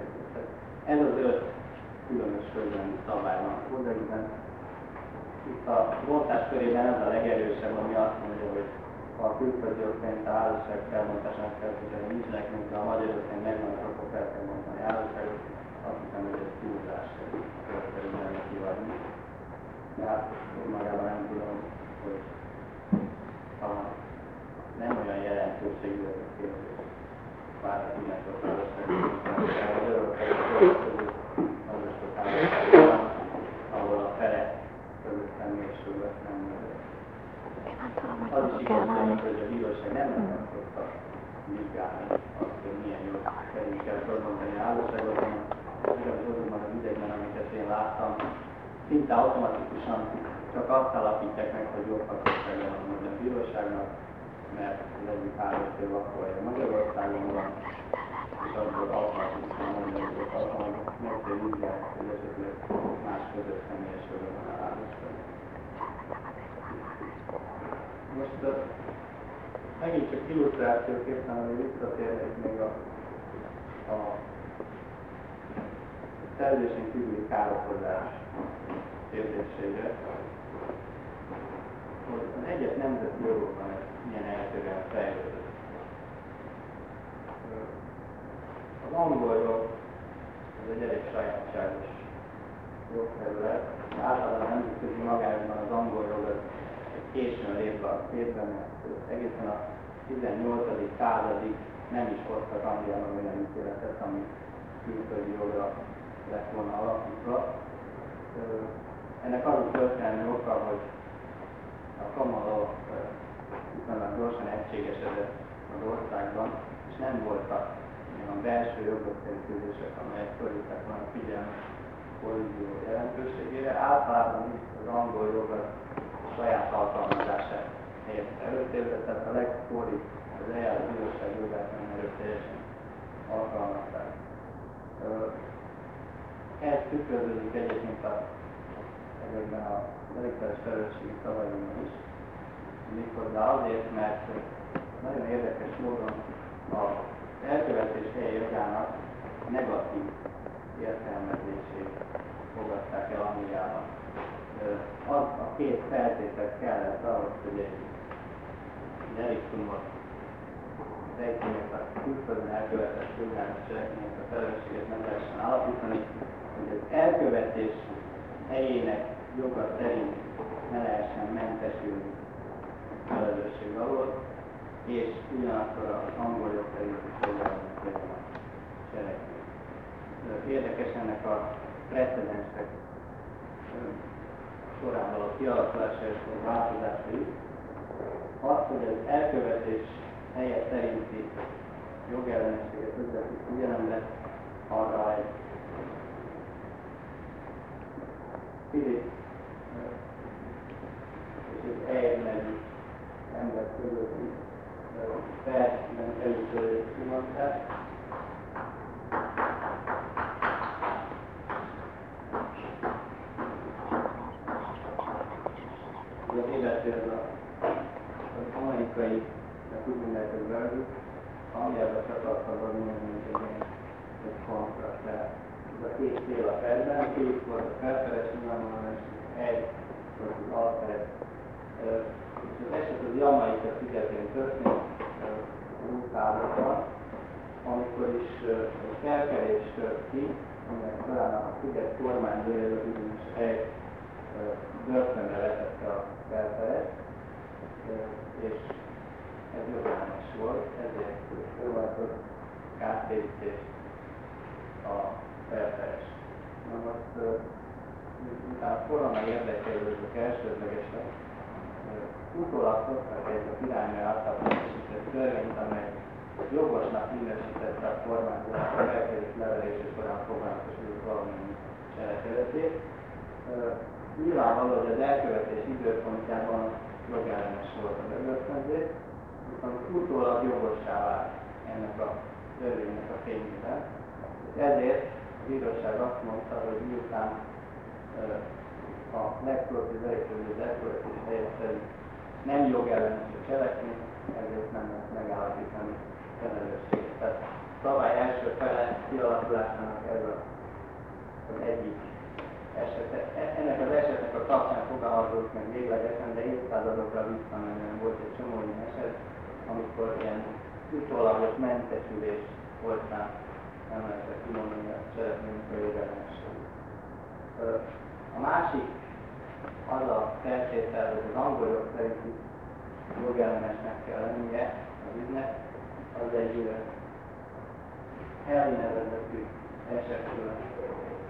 Ez az öt különös közben szabály van a. Itt a bontás körében ez a legerősebb, ami azt mondja, hogy a külföldi jogként a házasság felmondásának feltétele nincsenek, mint a magyar jogként megvannak, akkor fel kell mondani a házasságot. Azt hiszem, hogy ez túlzás következően kiadni. De hát magában nem tudom, hogy ha nem olyan jelentőségű a kérdés. Bár a házasság ahol a fele között személyes jogot nem hogy a bíróság nem nem szokta vizsgálni azt, hogy milyen jó szerint kell fölmondani a házasságot, ugyanaz azokban az ügyekben, amiket én láttam, szinte automatikusan csak azt alapítják meg, hogy joghatósága van a bíróságnak, mert az egyik házasság akkor Magyarországon van, és abból automatikusan mondani, hogy alkalmazott meg kell vizsgálni, hogy esetleg más között személyes van a házasság. Most uh, megint csak illusztrációképpen, hogy visszatérnék még a, a szerződésen kívüli károkozás kérdésére, hogy az egyes nemzeti jogokban ez milyen eltérően fejlődött. Az angol jog az egy elég sajátságos jogterület. Általában a nemzetközi magányban az angol jog az későn lép a képben, mert egészen a 18. századig nem is hoztak Angliában olyan ítéletet, ami külföldi jogra lett volna alapítva. Ennek az a történelmi oka, hogy a kamaló viszonylag gyorsan egységesedett az országban, és nem voltak olyan belső jogokszerűzések, amelyek fölültek volna figyelme kollízió jelentőségére. Általában is az angol jog saját alkalmazását helyezte előtérbe, tehát a legkori az eljáró bíróság jogát nem erőteljesen alkalmazták. Ez tükröződik egyébként a, ezekben a deliktális felelősségi szavainkban is, méghozzá azért, mert nagyon érdekes módon az elkövetés helyi jogának negatív értelmezését fogadták el Angliában. Az a két feltétel kellett ahhoz, hogy egy deliktumot tejtények a külföldön elkövetett jogának cselekmények a felelősséget nem lehessen állapítani, hogy az elkövetés helyének joga szerint ne lehessen mentesülni felelősség alól, és ugyanakkor az angol jog szerint is a cselekmény. Érdekes ennek a precedensek során való kialakulása és a változása is. Az, hogy az elkövetés helye szerinti jogellenességet vezetünk figyelembe, arra egy Philip és egy nevű ember közötti percben először kimondták. Ez az illető ez a, az amerikai, de úgy mondják, hogy verdict, ami ebben csatlakozva minden egy egy kontrakt. Tehát ez a két fél a perben, két volt a felfeles nyilvánvalóan, és egy volt az alperes. És az eset az Jamaika szigetén történt, Lutárokban, amikor is egy felkelés tört ki, aminek talán a sziget kormányzója bizonyos egy börtönbe vetette a felfeles, és ez jogellenes volt, ezért próbáltott kártérítést a felfeles. Na most, miután korona érdekelődők elsődlegesen, utólag hoztak egy a királynél által minősített törvényt, amely jogosnak minősítette a kormányzás a felkerült levelése során foglalkozó valamennyi cselekedetét. Nyilvánvaló, hogy az elkövetés időpontjában jogellenes volt a bebörtönzés, viszont utólag jogossá vált ennek a törvénynek a fényében. Ezért a bíróság azt mondta, hogy miután a legköltöző elkövető elkövetés helye szerint nem jogellenes a cselekmény, ezért nem lehet megállapítani felelősséget. Tehát szabály első fele kialakulásának ez az egyik esete. Ennek az esetnek a kapcsán fogalmazott meg véglegesen, de évszázadokra visszamenően volt egy csomó ilyen eset, amikor ilyen utólagos mentesülés voltán nem lehetett kimondani a cselekménynek a jogellenességét. A másik az a feltétel, hogy az angol jog szerint jogellenesnek kell lennie az ügynek, az egy Harry nevezetű esetről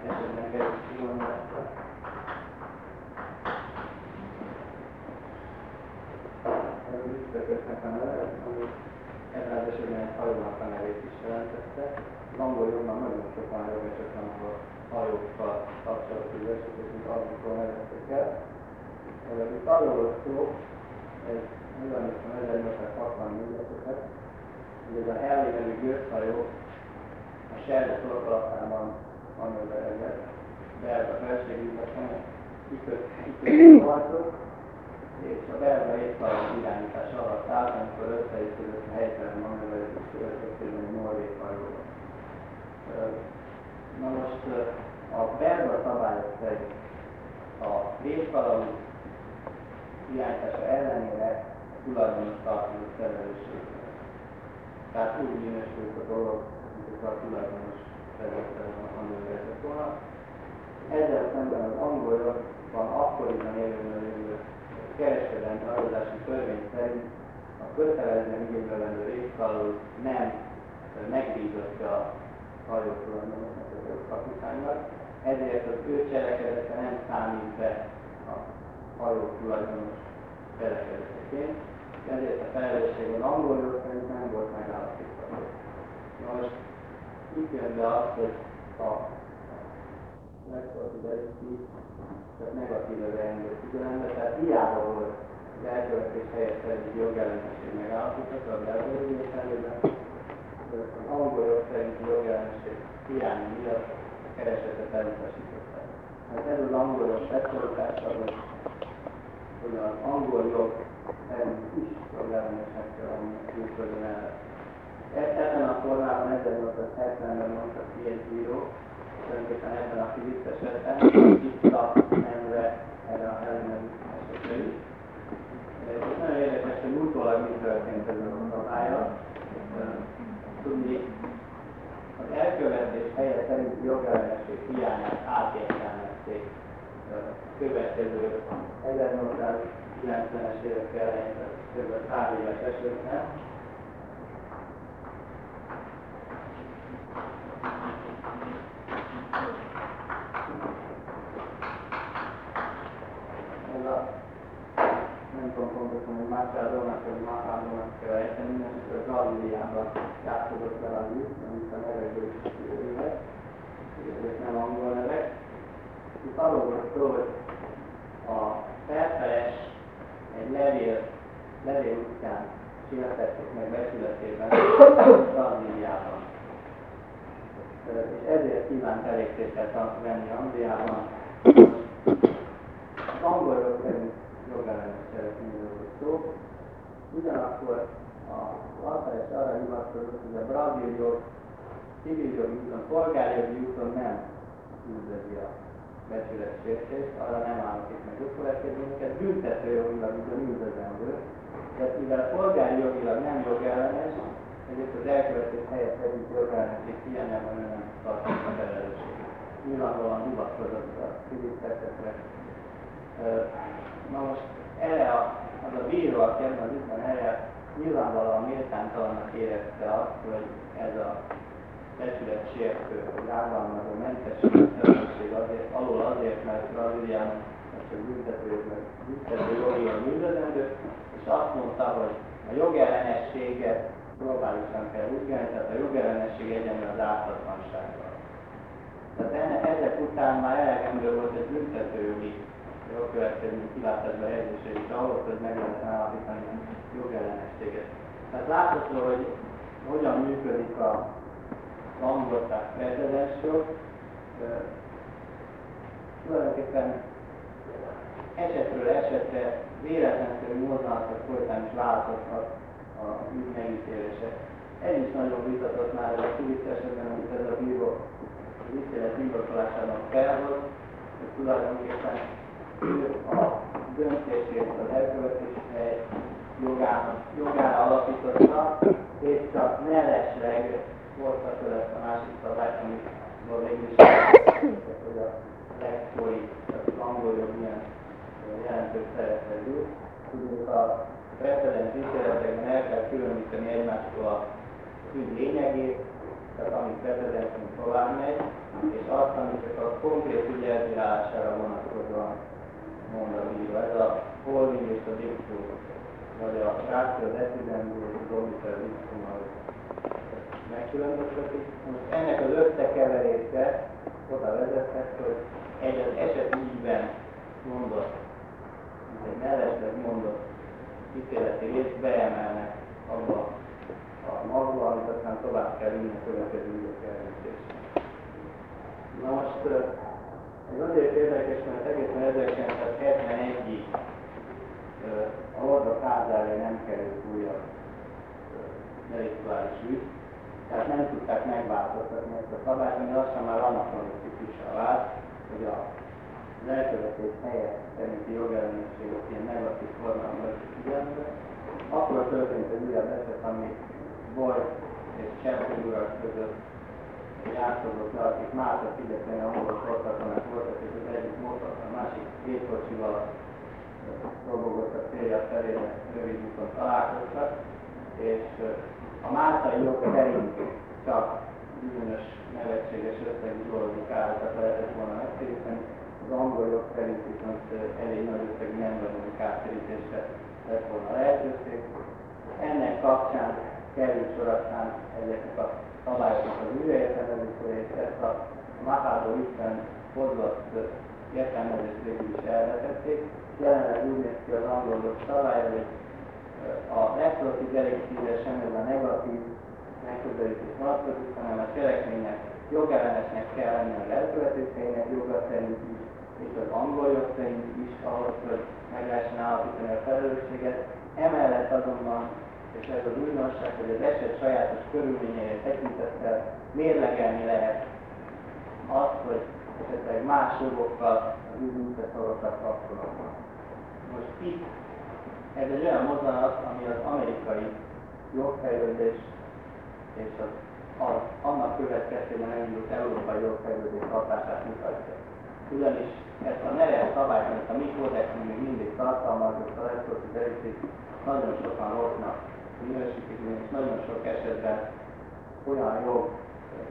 esetben kerül kimondásra. Ez visszakötve a neve, az esetben egy hajónak a nevét is jelentette. Az angol jogban nagyon sokan jogesek, amikor hajókkal kapcsolatos esetek, mint arról nevezték el. Itt arról volt szó, ez 1864 esetet, hogy ez a Helly nevű gőzhajó a Serde szolgálatában manőverezett, belga felségügyesen, kikötött és a belga éjszak irányítás alatt állt, amikor összeütődött a helytelen manőverezés következtében egy norvég hajóba. Na most a belga szabályok szerint a vészvalami irányítása ellenére tulajdonos tartozott felelősségre. Tehát úgy minősült a dolog, mint a tulajdonos felelősségre manőverezett volna. Ezzel szemben az angolokban akkoriban érvényelő kereskedelmi hajózási törvény szerint a kötelezően igénybe venő részkaló nem megbízottja a hajó tulajdonosnak, a kapitánynak, ezért az ő cselekedete nem számít be a hajó tulajdonos cselekedeteként, ezért a felelősség az angol szerint nem volt megállapítva. Most itt jön be az, hogy a megtartani tehát negatív elengedő figyelembe, tehát hiába volt az elkövetés helyett egy jogellenesség megállapítható a belgőri értelmében, az angol jog szerinti jogellenesség hiány miatt a keresetet elutasították. Hát ez az angol jog beszorítása, hogy, hogy az angol jog szerint is jogellenesnek kell lenni a külföldi mellett. E-, ebben a formában 1870-ben mondta ki egy bíró, tulajdonképpen ebben a fizikus esetben, visszamenve erre a ellenőri esetre is. És nagyon érdekes, hogy utólag mi történt ezzel a szabálya. Tudni, az elkövetés helye szerint jogellenesség hiányát átértelmezték következő 1890-es évek elején, kb. 100 éves esetben, Machado-nak, vagy Machado-nak kell ejteni, mindenesetre a Galiliában játszódott vele a lűt, amit a is éve, ezek nem angol nevek. Itt arról volt szó, hogy a felfeles egy levél, levél után születették meg becsületében Brazíliában. És ezért kívánt elégtételt venni Angliában. Az angolok szerint jogellenes szeretnél szó. Ugyanakkor a alfájás arra hivatkozott, hogy a brazil jog civil jogi úton, polgári jogi úton nem üldözi a becsületsértést, arra nem állok itt meg következményeket, büntető jogilag ugyan üldözendő, de mivel polgári jogilag nem jogellenes, ezért az elkövetés helyett szerint jogellenesség hiányában nem tartott a felelősséget. Nyilvánvalóan hivatkozott a civil Na most erre a az a bíró, aki ebben az ügyben eljár, nyilvánvalóan méltántalannak érezte azt, hogy ez a becsület sértő, hogy államazó mentesség azért, alul azért, mert Brazíliának csak büntetőjognak büntető a bűnözendő, és azt mondta, hogy a jogellenességet globálisan kell vizsgálni, tehát a jogellenesség egyenlő az ártatlansággal. Tehát enne, ezek után már elegendő volt egy büntetőjogi jogkövetkezmény kilátásba helyezésére is ahhoz, hogy meg lehetne állapítani jogellenességet. Tehát látható, hogy hogyan működik a angol, tehát precedens jog. Tulajdonképpen esetről esetre véletlenszerű mozdulatok folytán is változhat a ügy megítélése. Ez is nagyon vitatott már ez a Filip esetben, amit ez a bíró az ítélet indokolásában felhoz, hogy tulajdonképpen a döntését az elkövetési hely jogának, jogára alapította, és csak mellesleg hozta föl a másik szabályt, amit végül is hogy a legszói, az angol jog milyen jelentős szerepre jut. Tudjuk, a precedens ítéletekben el kell különíteni egymástól a ügy lényegét, tehát amit precedensünk tovább megy, és azt, amit csak a konkrét ügy elbírálására vonatkozóan mondani. Ez a holding és a diktus vagy a ráció decibendő domitel viszonylag megkülönböztetik. Most ennek az összekeverése oda vezethet, hogy egy az eset ígyben mondott, egy mellesleg mondott ítéleti részt beemelnek abba a magba, amit aztán tovább kell vinni a következő ügyek elvégzésre. Na most ez azért érdekes, mert egészen 1971-ig a Lorda Kázárja nem került újabb delituális ügy, tehát nem tudták megváltoztatni ezt a szabályt, ami lassan már anakronisztikussá vált, hogy a az elkövetés helye szerinti jogellenőrségek ilyen negatív formában veszik figyelembe. Akkor történt egy újabb eset, ami Boy és Chelsea urak között játszódott le, akik Málta szigetén angol sorkatonak voltak, és az egyik motor, a másik gépkocsival robogott a célja felé, rövid úton találkoztak, és a máltai jog szerint csak bizonyos nevetséges összegű dolgozik károkat lehetett volna megtéríteni, az angol jog szerint viszont elég nagy összegű nem vagyunk kártérítésre lett volna lehetőség. Ennek kapcsán került sor aztán ezeknek a szabályoknak az újraértelmezésére, és ezt a Mahádó Isten hozott értelmezést végül is elvetették. Jelenleg úgy néz ki az angolok szabály, hogy a retroaktív elégszíve sem ez a negatív megközelítés vonatkozik, hanem a cselekménynek jogellenesnek kell lenni az elkövetőszeinek joga szerint is, és az angol jog szerint is ahhoz, hogy meg lehessen állapítani a felelősséget. Emellett azonban, és ez az újdonság, hogy az eset sajátos körülményeire tekintettel mérlegelni lehet azt, hogy esetleg más jogokkal az szorosabb kapcsolatban. Most itt ez egy olyan mozzanat, ami az amerikai jogfejlődés és az, az annak következtében elindult európai jogfejlődés hatását mutatja. Ugyanis ezt a neves szabályt, amit a mi kódexünk még mindig tartalmazott a deríték, nagyon sokan rossznak minősítik, és nagyon sok esetben olyan jog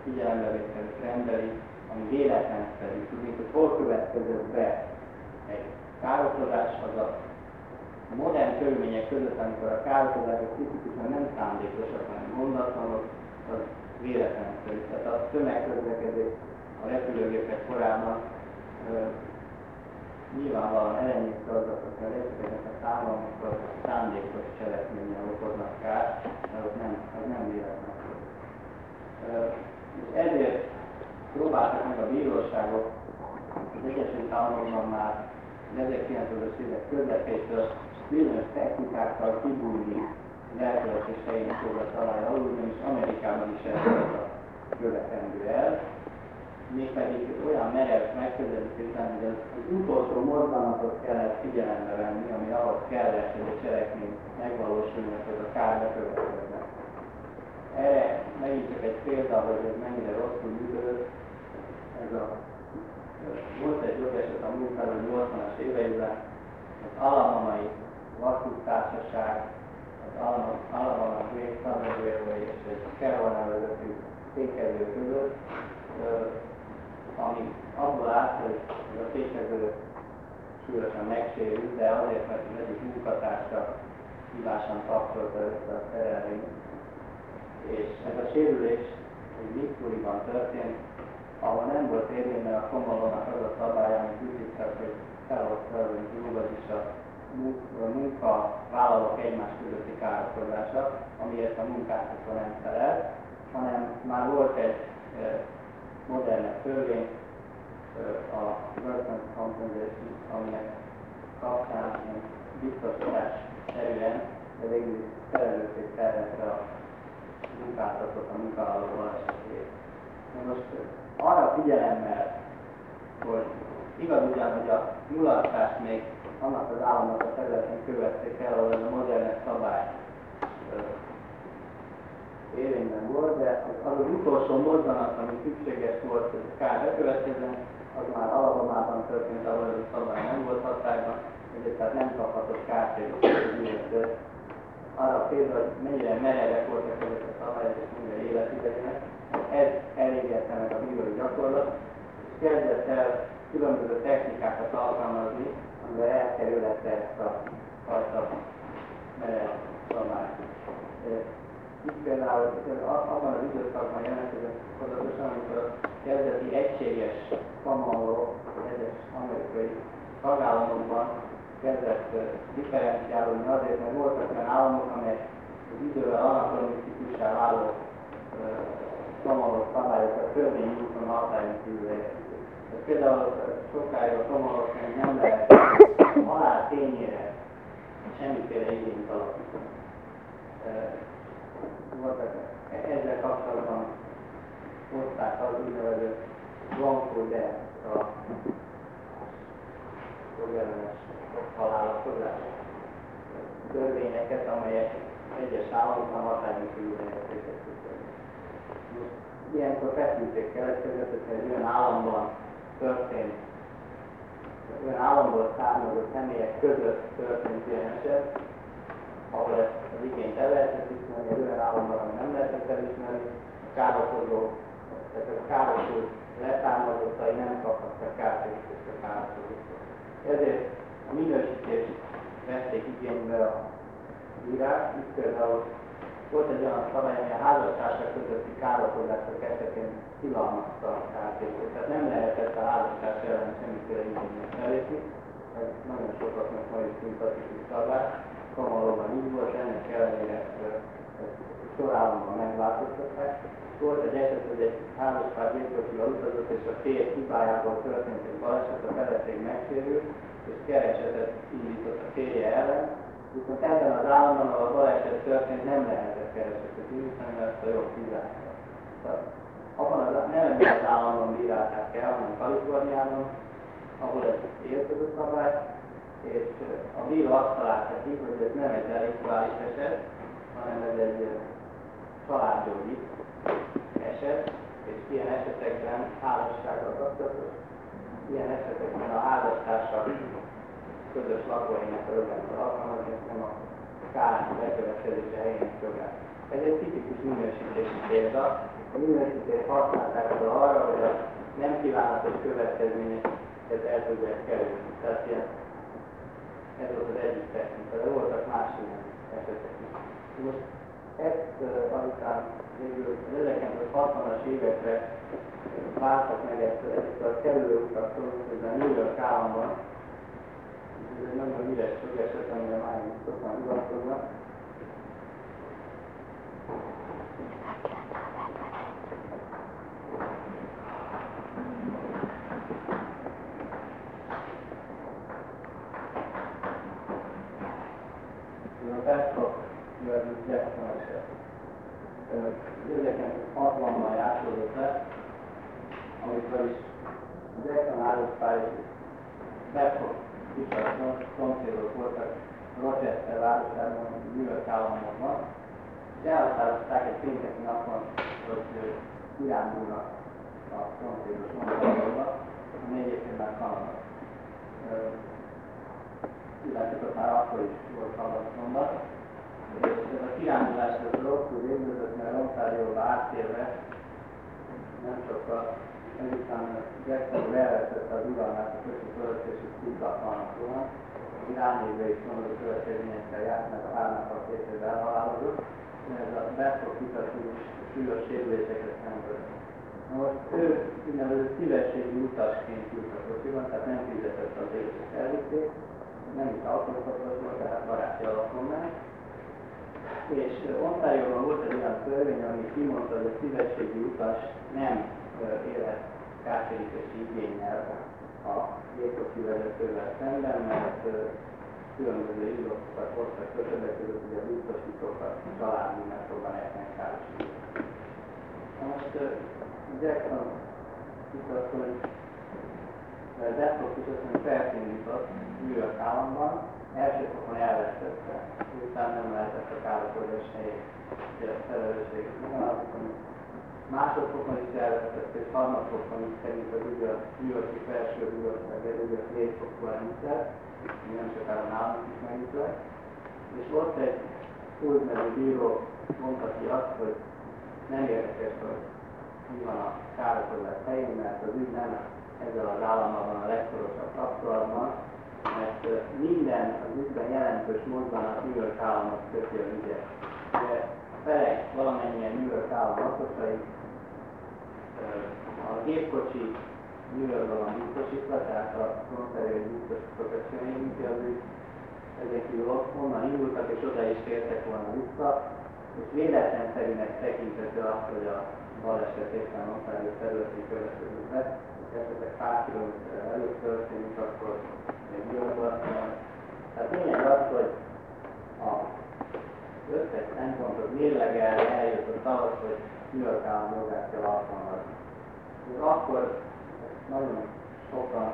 figyelembevételét rendeli, ami véletlenszerű, tudni, hogy hol következett be egy károsodás, az a modern körülmények között, amikor a károsodások tipikusan nem szándékosak, hanem mondatlanok, az véletlenszerű. Tehát a tömegközlekedés a repülőgépek korában nyilvánvalóan elenyészte azokat a részleteket a számon, amikor szándékos cselekménnyel okoznak kár, mert ott nem, az nem véletlen. És ezért próbáltak meg a bíróságok az Egyesült Államokban már 1900-as évek közepétől bizonyos technikákkal kibújni lelkületeseink joga találja alul, ugyanis Amerikában is ez a követendő el, mégpedig olyan merev megközelítésben, hogy az, az utolsó mozdanatot kellett figyelembe venni, ami ahhoz kellett, hogy a cselekmény megvalósuljon, hogy a kár bekövetkezne. Erre megint csak egy példa, hogy ez mennyire rosszul működött. Ez a, volt egy jogeset a munkáról 80-as éveiben, az alamamai vasútársaság, az Southern Railway és egy Carolina vezető fékező között, ami abból állt, hogy a fékező súlyosan megsérült, de azért, mert az egyik munkatársa hibásan kapcsolta össze a szerelvényt. És ez a sérülés egy Missouri-ban történt, ahol nem volt érvényben a komolónak az a szabály, amit hiszek, hogy felhozott törvény, vagyis a munkavállalók egymás közötti károkodása, amiért a munkáltató nem felel, hanem már volt egy modernebb törvény, a Workman's Compensation, aminek kapcsán biztosítás szerűen, de végül is felelősség területre a munkáltatót a munkavállaló esetét. Most arra figyelemmel, hogy igaz ugyan, hogy a mulasztást még annak az államnak a területén követték el, ahol ez a modern szabály érvényben volt, de az az utolsó mozzanat, ami szükséges volt, hogy kár bekövetkezzen, az már Alabamában történt, ahol ez a szabály nem volt hatályban, ezért tehát nem kaphatott kártérítést arra például, hogy mennyire merevek voltak ezek a szabályok, és mennyire életidejűek. Ez elégette meg a bírói gyakorlat, és kezdett el különböző technikákat alkalmazni, amivel elkerülhette ezt a fajta szabály. Itt például abban az időszakban jelentkezett pontosan, amikor a kezdeti egységes kamaló egyes amerikai tagállamokban kezdett differenciálódni azért, mert voltak olyan államok, amelyek az idővel anakronisztikussá váló kamaló szabályokat törvényi úton hatályon kívül Például sokáig a kamalok nem lehet halál tényére semmiféle igényt alapítani. Voltak ezzel kapcsolatban hozták az úgynevezett Blanco de a jogellenes halálaszkodás törvényeket, amelyek egyes államokban hatályon kívül helyezték Ilyenkor feszültség keletkezett, hogy egy olyan államban történt, olyan államból származó személyek között történt ilyen eset, ahol ezt az igényt el lehetett ismerni, egy olyan államban, ami nem lehetett elismerni, a károkozó, a károsult leszármazottai nem kaphatnak kártérítést a károsodóktól. Ezért a minősítést vették igénybe a bírák, itt például volt egy olyan szabály, ami a házastársak közötti károkozások esetén tilalmazta a kártérítést. Tehát nem lehetett a házastárs ellen semmiféle igényet felépni, ez nagyon sokaknak ma is szimpatikus szabály, Kamalóban így volt, ennek ellenére sorállamban megváltoztatták. Volt egy eset, hogy egy házaspár gépkocsival utazott, és a férj hibájából történt egy baleset, a feleség megsérült, és keresetet indított a férje ellen, viszont ebben az államban, ahol a baleset történt, nem lehetett keresetet indítani, mert a jog kizárta. Abban az, nem az államban bírálták el, hanem Kaliforniában, ahol ez élt az a szabály, és a bíró azt találta ki, hogy ez nem egy deliktuális eset, hanem ez egy családjogi eset, és ilyen esetekben házassággal kapcsolatos, ilyen esetekben a házastársak közös lakóhelynek a jogát alkalmazni, és nem a kár bekövetkezése helyének jogát. Ez egy tipikus minősítési példa. A minősítést használták arra, hogy a nem kívánatos következményeket el tudják kerülni. Tehát ilyen ez volt az egyik technika, de voltak más ilyen esetek. Most ezt uh, azután végül az 1960-as évekre váltak meg ezt, ezt a kerülőutat a New York államban, ez egy nagyon híres eset, amire már sokan hivatkoznak, Petro, Jörg Jackson eset. 1960-ban játszódott le, amikor is Jackson állospály Petro kicsit szomszédok voltak Rochester városában, New York államokban, és elhatározták egy pénteki napon, hogy kirándulnak a szomszédos országokba, ami egyébként már Kanada illetve már akkor is volt mondat. Ez a kirándulás az rosszul végződött, mert Ontárióba áttérve nem sokkal ezután Jackson leelvetette az uralmát a és itt tudtatlanak volna. Ránézve is mondott következményekkel járt, mert a hárnak a később elhalálozott, ez a Bertok kitatú súlyos sérüléseket szenvedett. Most ő úgynevezett szívességi utasként jutott tehát nem fizetett az életet elvitték, nem is alkalmazhatatlan, tehát baráti alapon meg. És Ontárióban volt egy olyan törvény, ami kimondta, hogy a szívességi utas nem élet kártérítési igényel a gépkocsi vezetővel szemben, mert különböző indoktokat hoztak többek között, hogy a biztosítókat családi metróban lehetnek károsítani. Most Jackson itt hogy Deathlock is azt mondja, felszínított New York államban, első fokon elvesztette, utána nem lehetett a károsodás helyét felelősséget megállapítani. Másodfokon is elvesztette, és harmadfokon is szerint az ügy a New felső bíróság, ugye négy fokú rendszer, ami nem sokára nálunk is megítélet. És ott egy úgynevező bíró mondta ki azt, hogy nem érdekes, hogy mi van a károsodás helyén, mert az ügy nem ezzel az állammal van a legszorosabb kapcsolatban, mert minden az ügyben jelentős mozgalmat New York államot köti az ügyet. Ugye felek valamennyien New York állam lakosai, a gépkocsi New Yorkban van biztosítva, tehát a konszervő biztosítókat sem érinti az ügy, ezek kívül onnan indultak és oda is tértek volna vissza, és véletlenszerűnek tekinthető az, hogy a baleset éppen Ontario területén következő és esetleg pár kilométerrel előtt történik, akkor még jobban. Tehát lényeg az, hogy a összes szempontot mérlegelve eljutott ahhoz, hogy állam jogát kell alkalmazni. És akkor nagyon sokan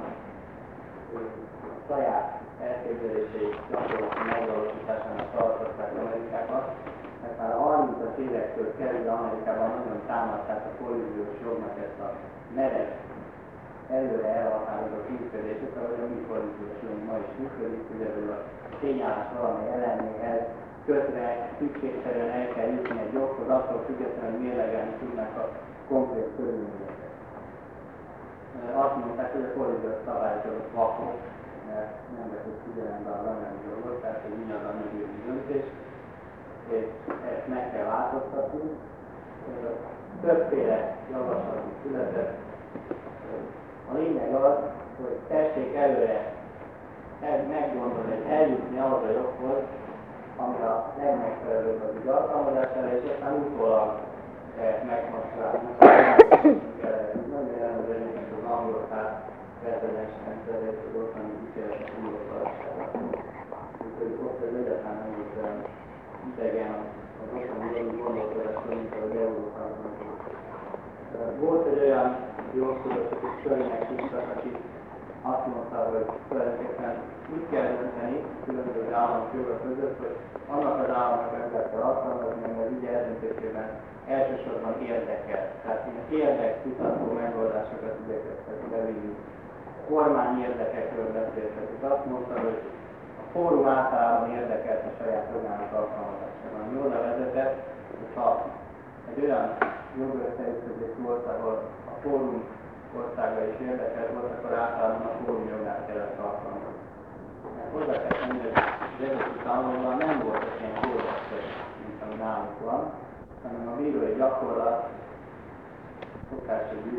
a saját elképzeléseit gyakorlati megvalósításának tartották Amerikában, mert már a 30-as évektől kezdve Amerikában nagyon támadták a kollíziós jognak ezt a merev, előre elhatározott működését, ahogy a mi jog ma is működik, ugye a tényállás valami ellenéhez kötve szükségszerűen el kell jutni egy joghoz, attól függetlenül mérlegelni tudnak a konkrét körülményeket. Azt mondták, hogy a kollíziós szabályozók vakok, mert nem veszik figyelembe az anyagi dolgot, tehát hogy mi az anyagi jogi döntés, és ezt meg kell változtatni. Többféle javaslat is született. A lényeg az, hogy tessék előre el, meggondolni, hogy eljutni ahhoz a joghoz, ami a legmegfelelőbb az ügy alkalmazására, és aztán utólag lehet megmozdulálni. Nagyon jellemző egyébként az angol, tehát precedens rendszerre, és az ottani ítéletek undortalansága. Úgyhogy ott az egyáltalán nem volt idegen az ottani gondolkodás, mint az Európában. Volt egy olyan jogtudós, aki Körinek hívtak, aki azt mondta, hogy tulajdonképpen úgy kell dönteni különböző államok joga között, hogy annak az államnak rendelt kell alkalmazni, ami az ügy eldöntésében elsősorban érdekel. Tehát ilyen érdekkutató megoldásokat igyekeztek bevinni. Kormány érdekekről beszéltek, és azt mondta, hogy a fórum általában érdekelt a saját jogának alkalmazásában. Jól nevezetett, hogyha egy olyan jogösszeütközés volt, ahol fórum országa is érdekelt volt, akkor általában a fórum jogát kellett alkalmazni. Mert hozzá kell tenni, hogy az Egyesült Államokban nem voltak ilyen kódexek, mint ami nálunk van, hanem a bírói gyakorlat szokás, hogy